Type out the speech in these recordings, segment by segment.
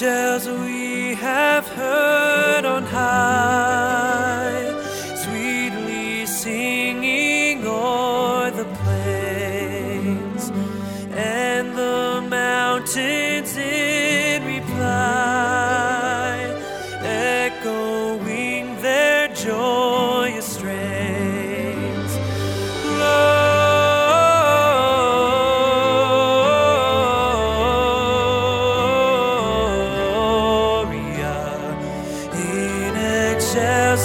angels we have heard on high,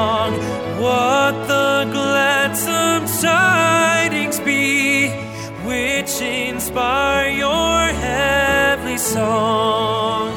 prolong? What the gladsome tidings be, which inspire your heavenly song?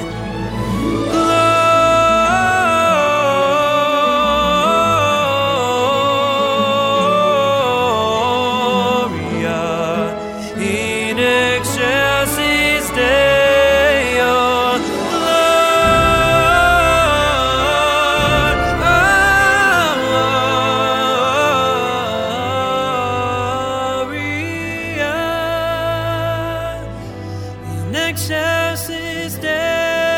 In excelsis Deo.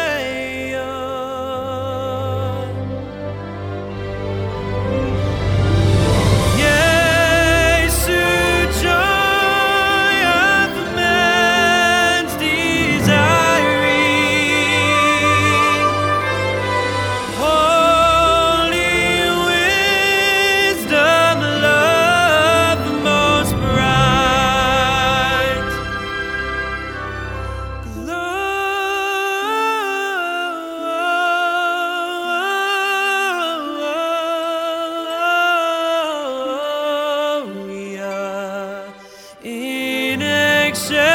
Excelsis